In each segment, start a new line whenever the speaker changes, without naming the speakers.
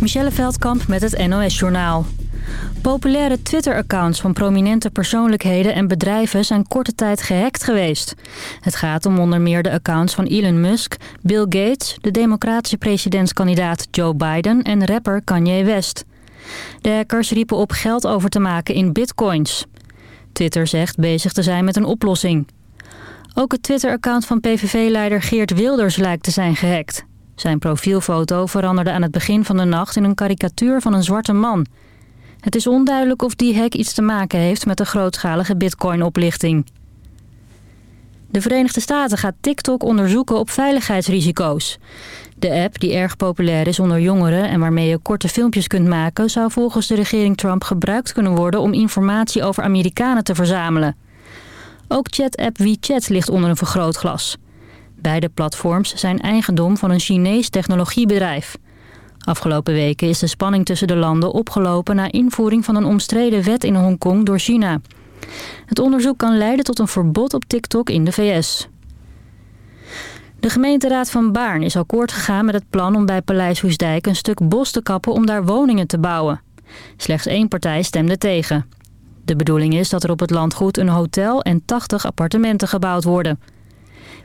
Michelle Veldkamp met het NOS-journaal. Populaire Twitter-accounts van prominente persoonlijkheden en bedrijven zijn korte tijd gehackt geweest. Het gaat om onder meer de accounts van Elon Musk, Bill Gates, de democratische presidentskandidaat Joe Biden en rapper Kanye West. De hackers riepen op geld over te maken in bitcoins. Twitter zegt bezig te zijn met een oplossing. Ook het Twitter-account van PVV-leider Geert Wilders lijkt te zijn gehackt. Zijn profielfoto veranderde aan het begin van de nacht in een karikatuur van een zwarte man. Het is onduidelijk of die hack iets te maken heeft met de grootschalige bitcoin-oplichting. De Verenigde Staten gaat TikTok onderzoeken op veiligheidsrisico's. De app, die erg populair is onder jongeren en waarmee je korte filmpjes kunt maken... zou volgens de regering Trump gebruikt kunnen worden om informatie over Amerikanen te verzamelen. Ook chat-app WeChat ligt onder een vergrootglas. Beide platforms zijn eigendom van een Chinees technologiebedrijf. Afgelopen weken is de spanning tussen de landen opgelopen... na invoering van een omstreden wet in Hongkong door China. Het onderzoek kan leiden tot een verbod op TikTok in de VS. De gemeenteraad van Baarn is akkoord gegaan met het plan om bij Paleis Hoesdijk een stuk bos te kappen om daar woningen te bouwen. Slechts één partij stemde tegen. De bedoeling is dat er op het landgoed een hotel en 80 appartementen gebouwd worden.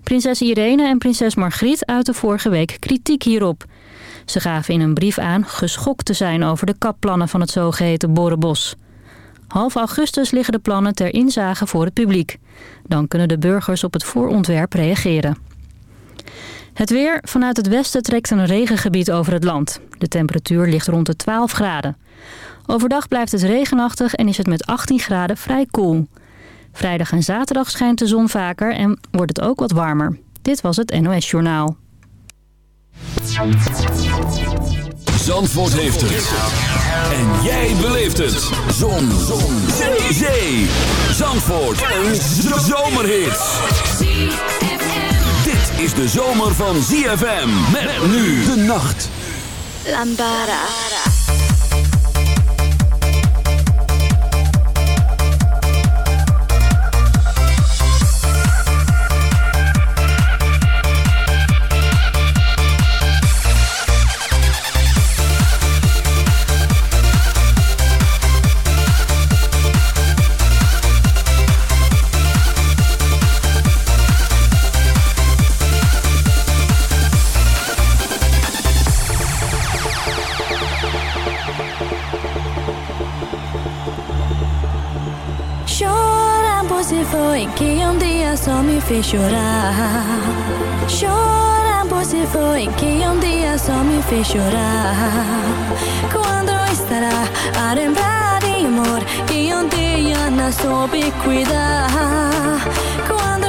Prinses Irene en prinses Margriet uiten vorige week kritiek hierop. Ze gaven in een brief aan geschokt te zijn over de kapplannen van het zogeheten Borenbos. Half augustus liggen de plannen ter inzage voor het publiek. Dan kunnen de burgers op het voorontwerp reageren. Het weer. Vanuit het westen trekt een regengebied over het land. De temperatuur ligt rond de 12 graden. Overdag blijft het regenachtig en is het met 18 graden vrij koel. Vrijdag en zaterdag schijnt de zon vaker en wordt het ook wat warmer. Dit was het NOS Journaal.
Zandvoort heeft het. En jij beleeft het. Zon. zon. Zee. Zee. Zandvoort. Een zomerhit. Dit is de zomer van ZFM. Met nu de nacht.
Lambada.
Foi que um dia só me fez chorar. Chora, você foi que um dia só me fez chorar. Quando estará a lembrar de amor que um dia não soube cuidar? Quando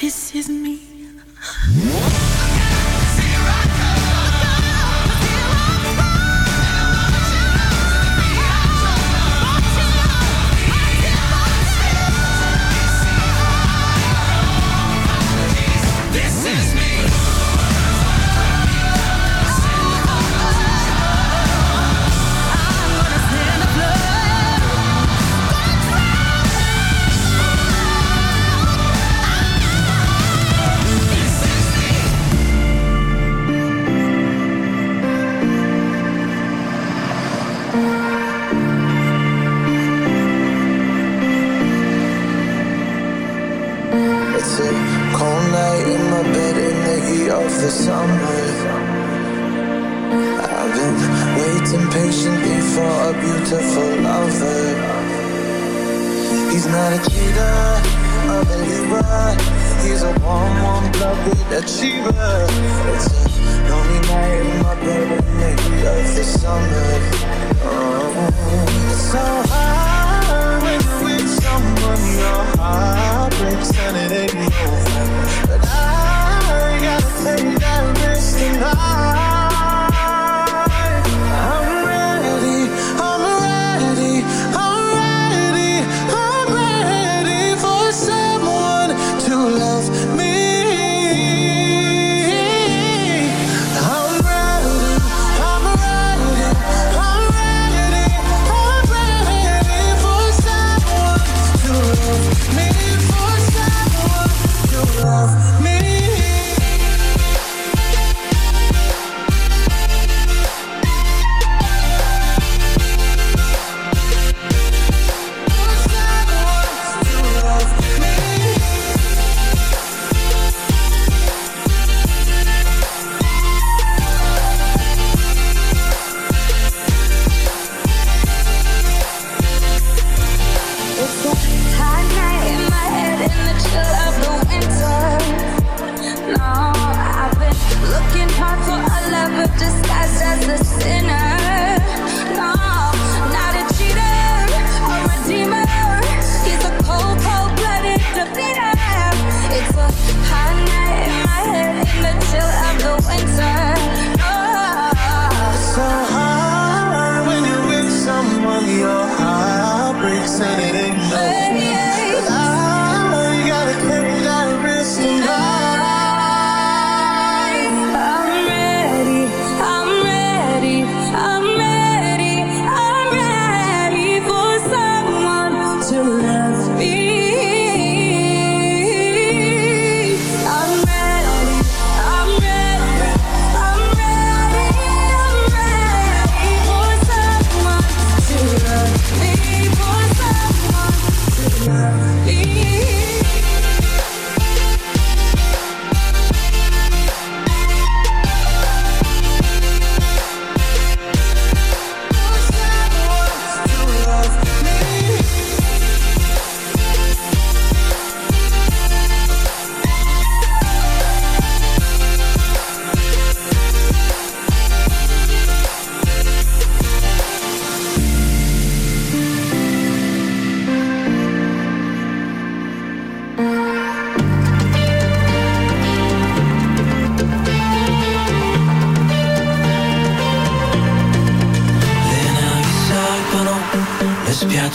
This is me.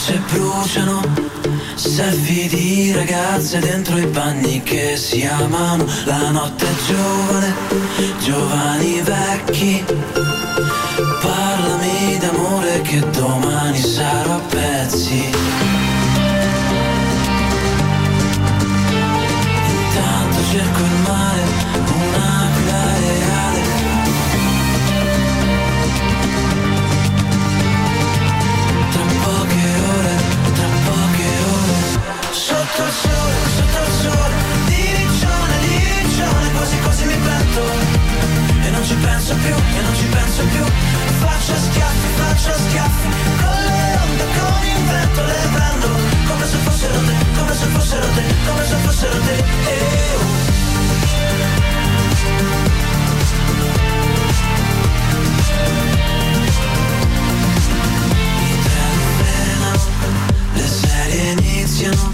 facce bruciano. Selfie di ragazze dentro i bagni che si amano. La notte è giovane, giovani vecchi. Parlami d'amore che domani sarò a pezzi. penso più, io non ci penso più. Faccio schiaffi, faccio schiaffi Con le onde, con il vento le prendo. Come se fossero te, come se fossero te, come se fossero te. Eh, oh. Mi treno, le serie iniziano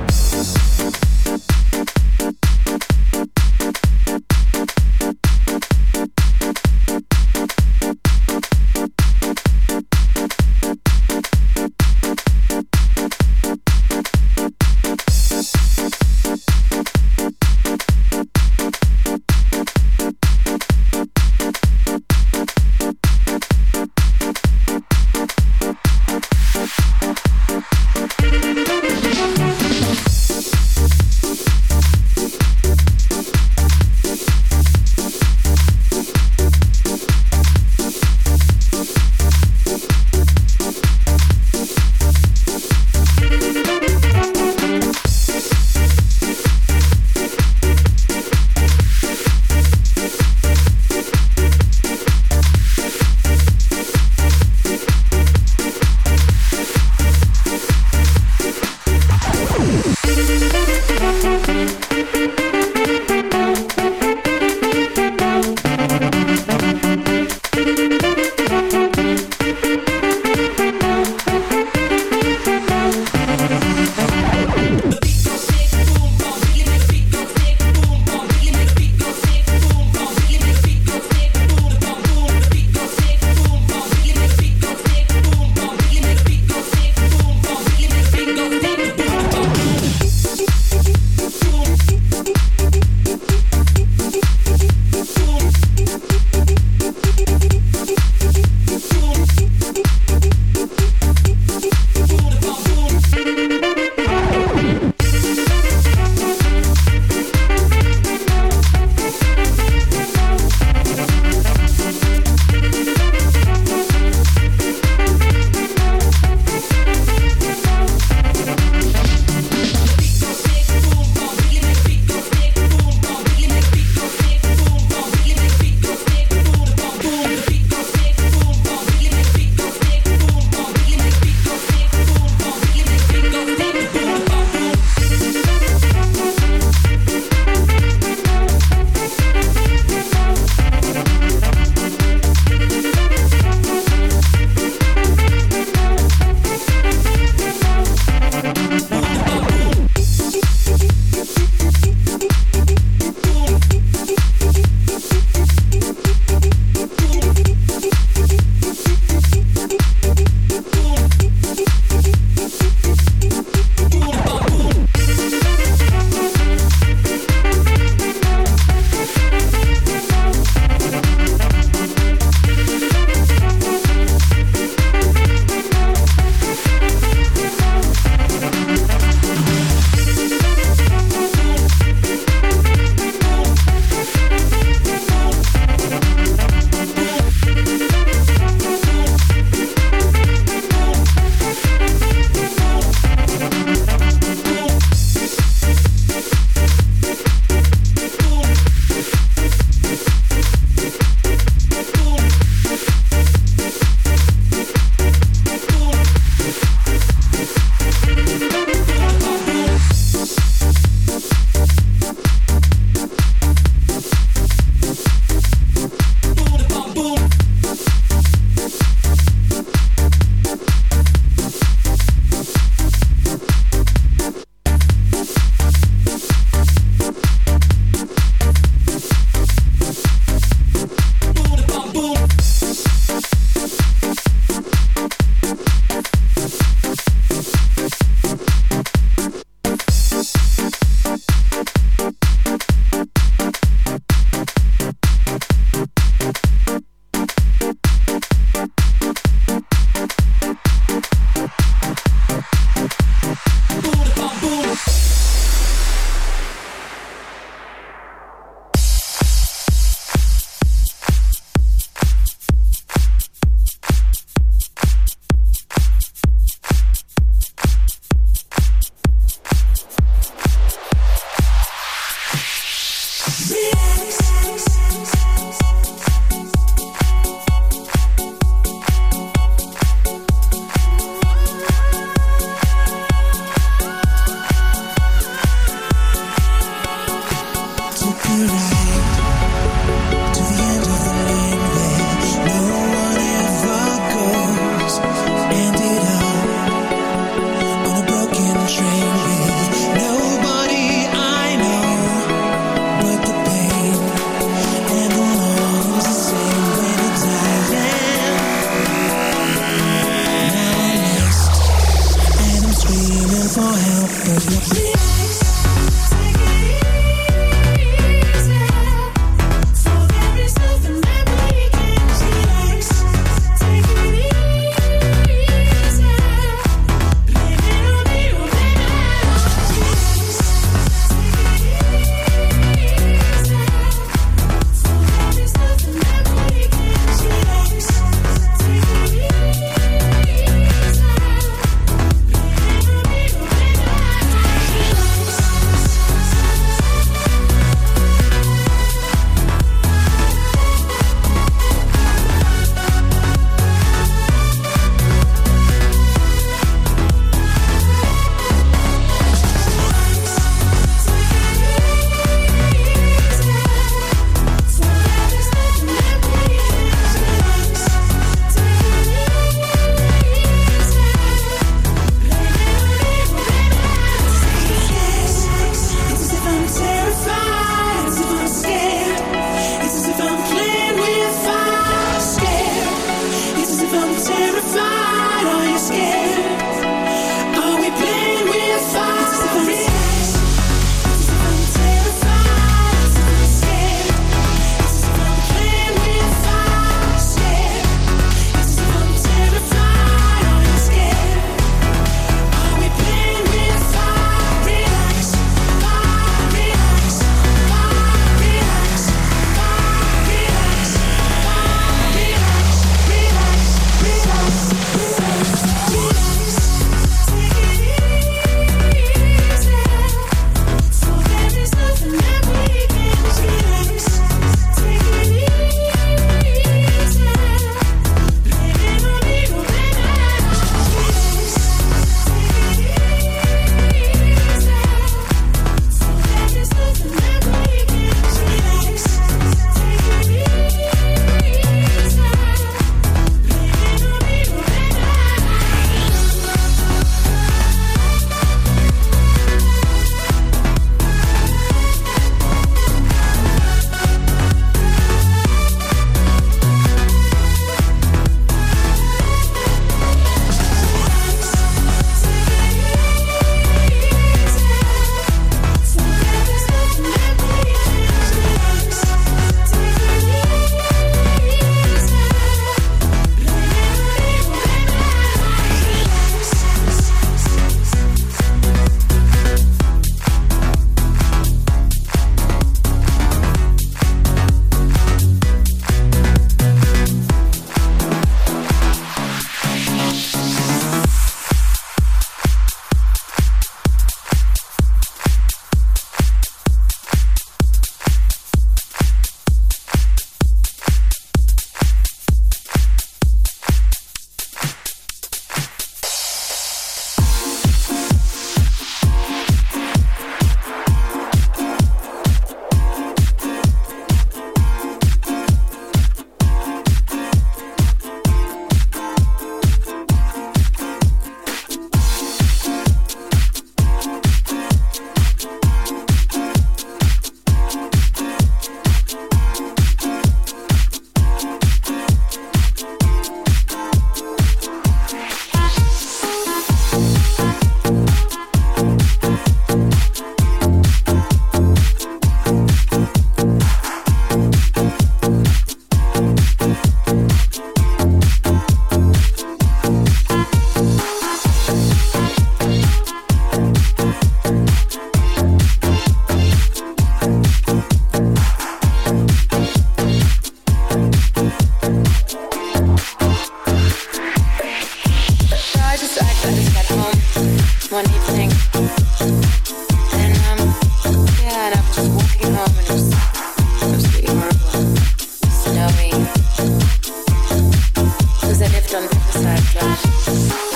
done, done, done.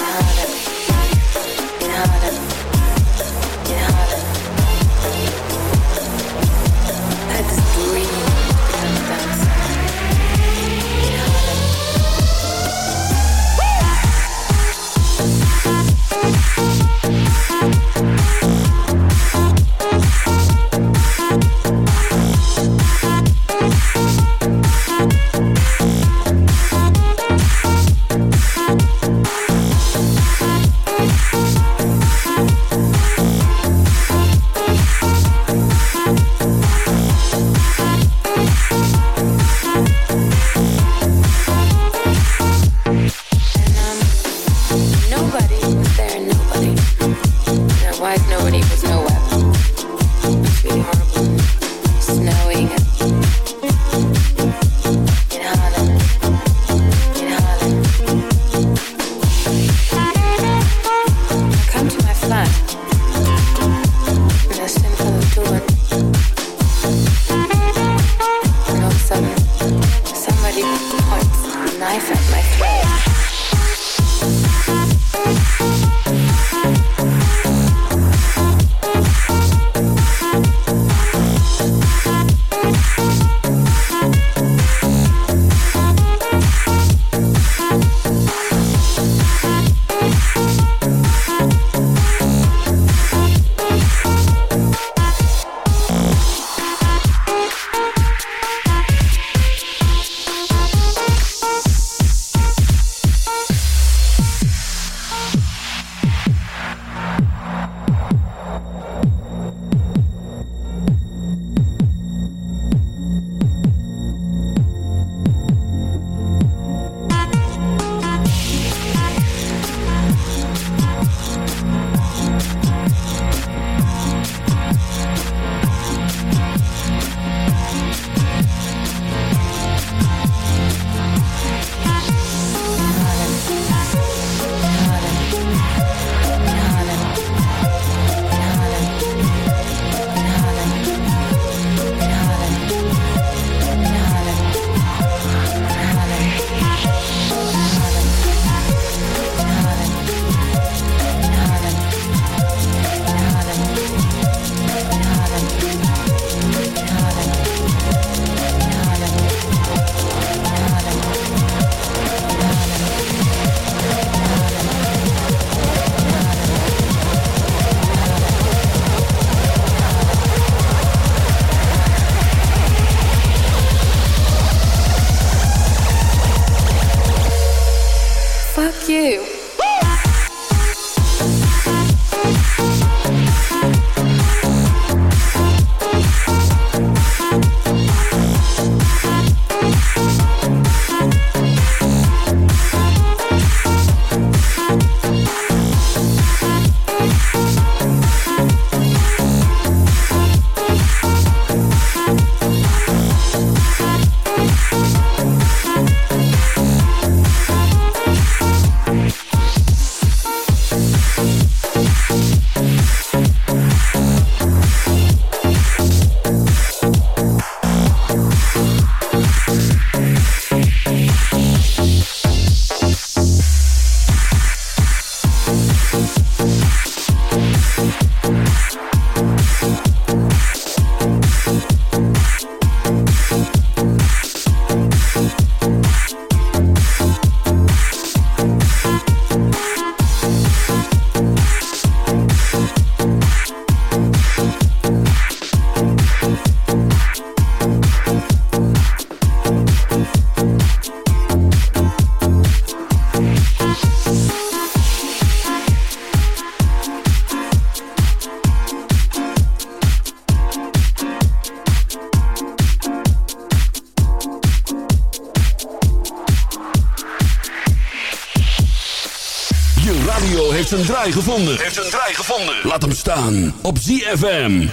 Gevonden. Heeft een draai gevonden. Laat hem staan op ZFM.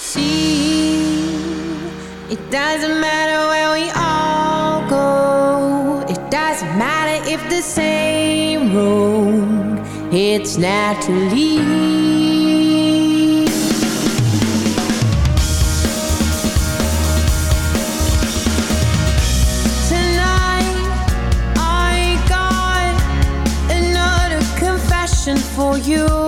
See, it doesn't matter where we all go. It doesn't matter if the same road. It's naturally. You.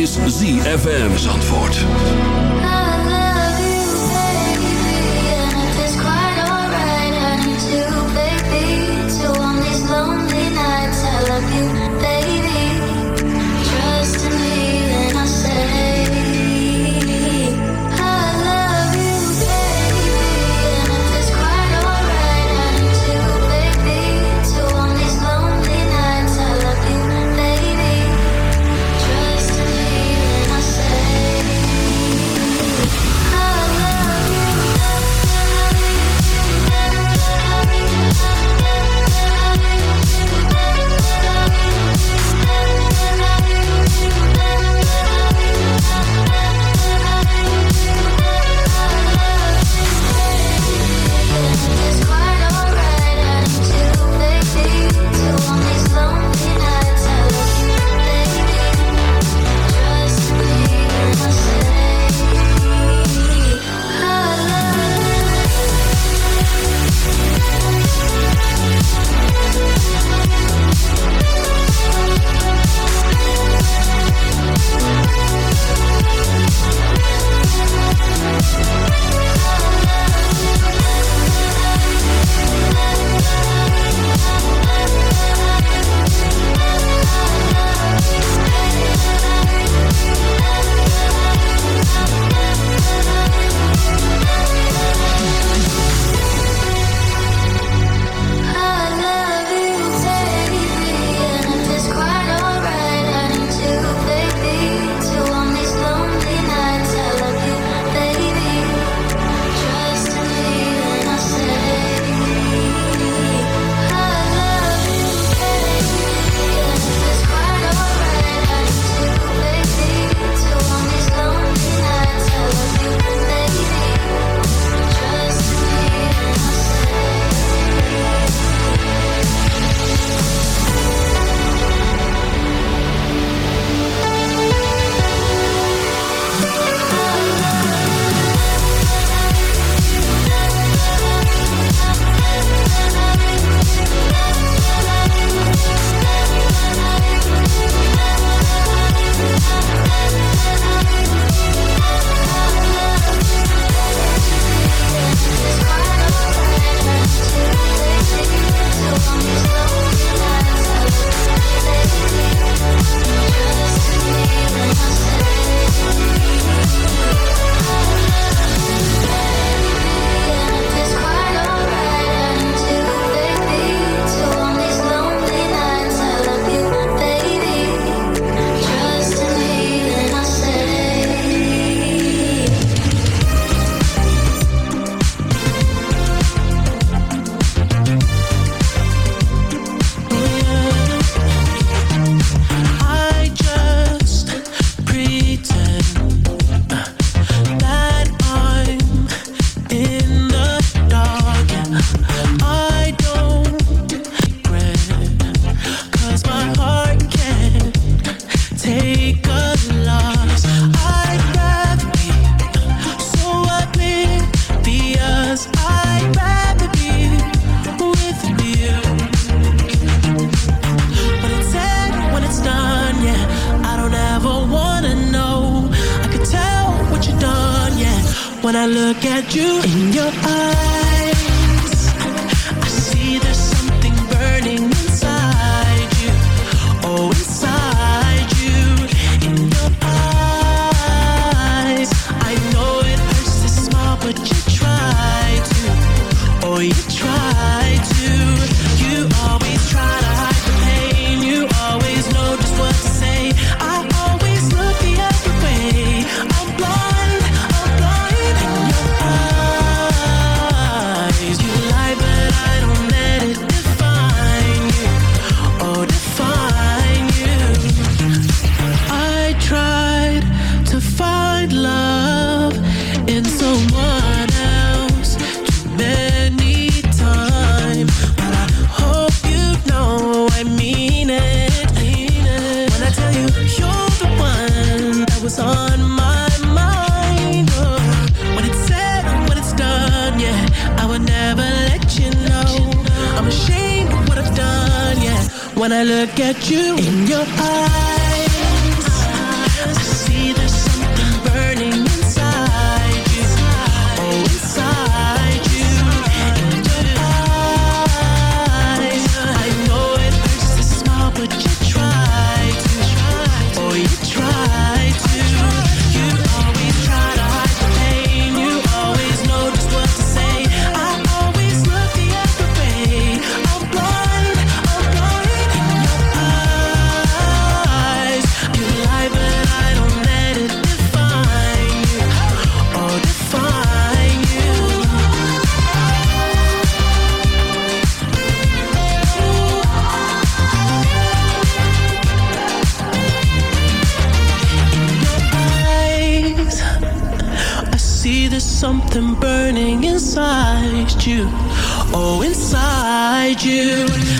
is ZFM antwoord. on my mind. Oh, when it's said when it's done, yeah, I never let you know. I'm ashamed of what I've done, yeah. When I look at you in your eyes. Inside you.
Oh, inside you.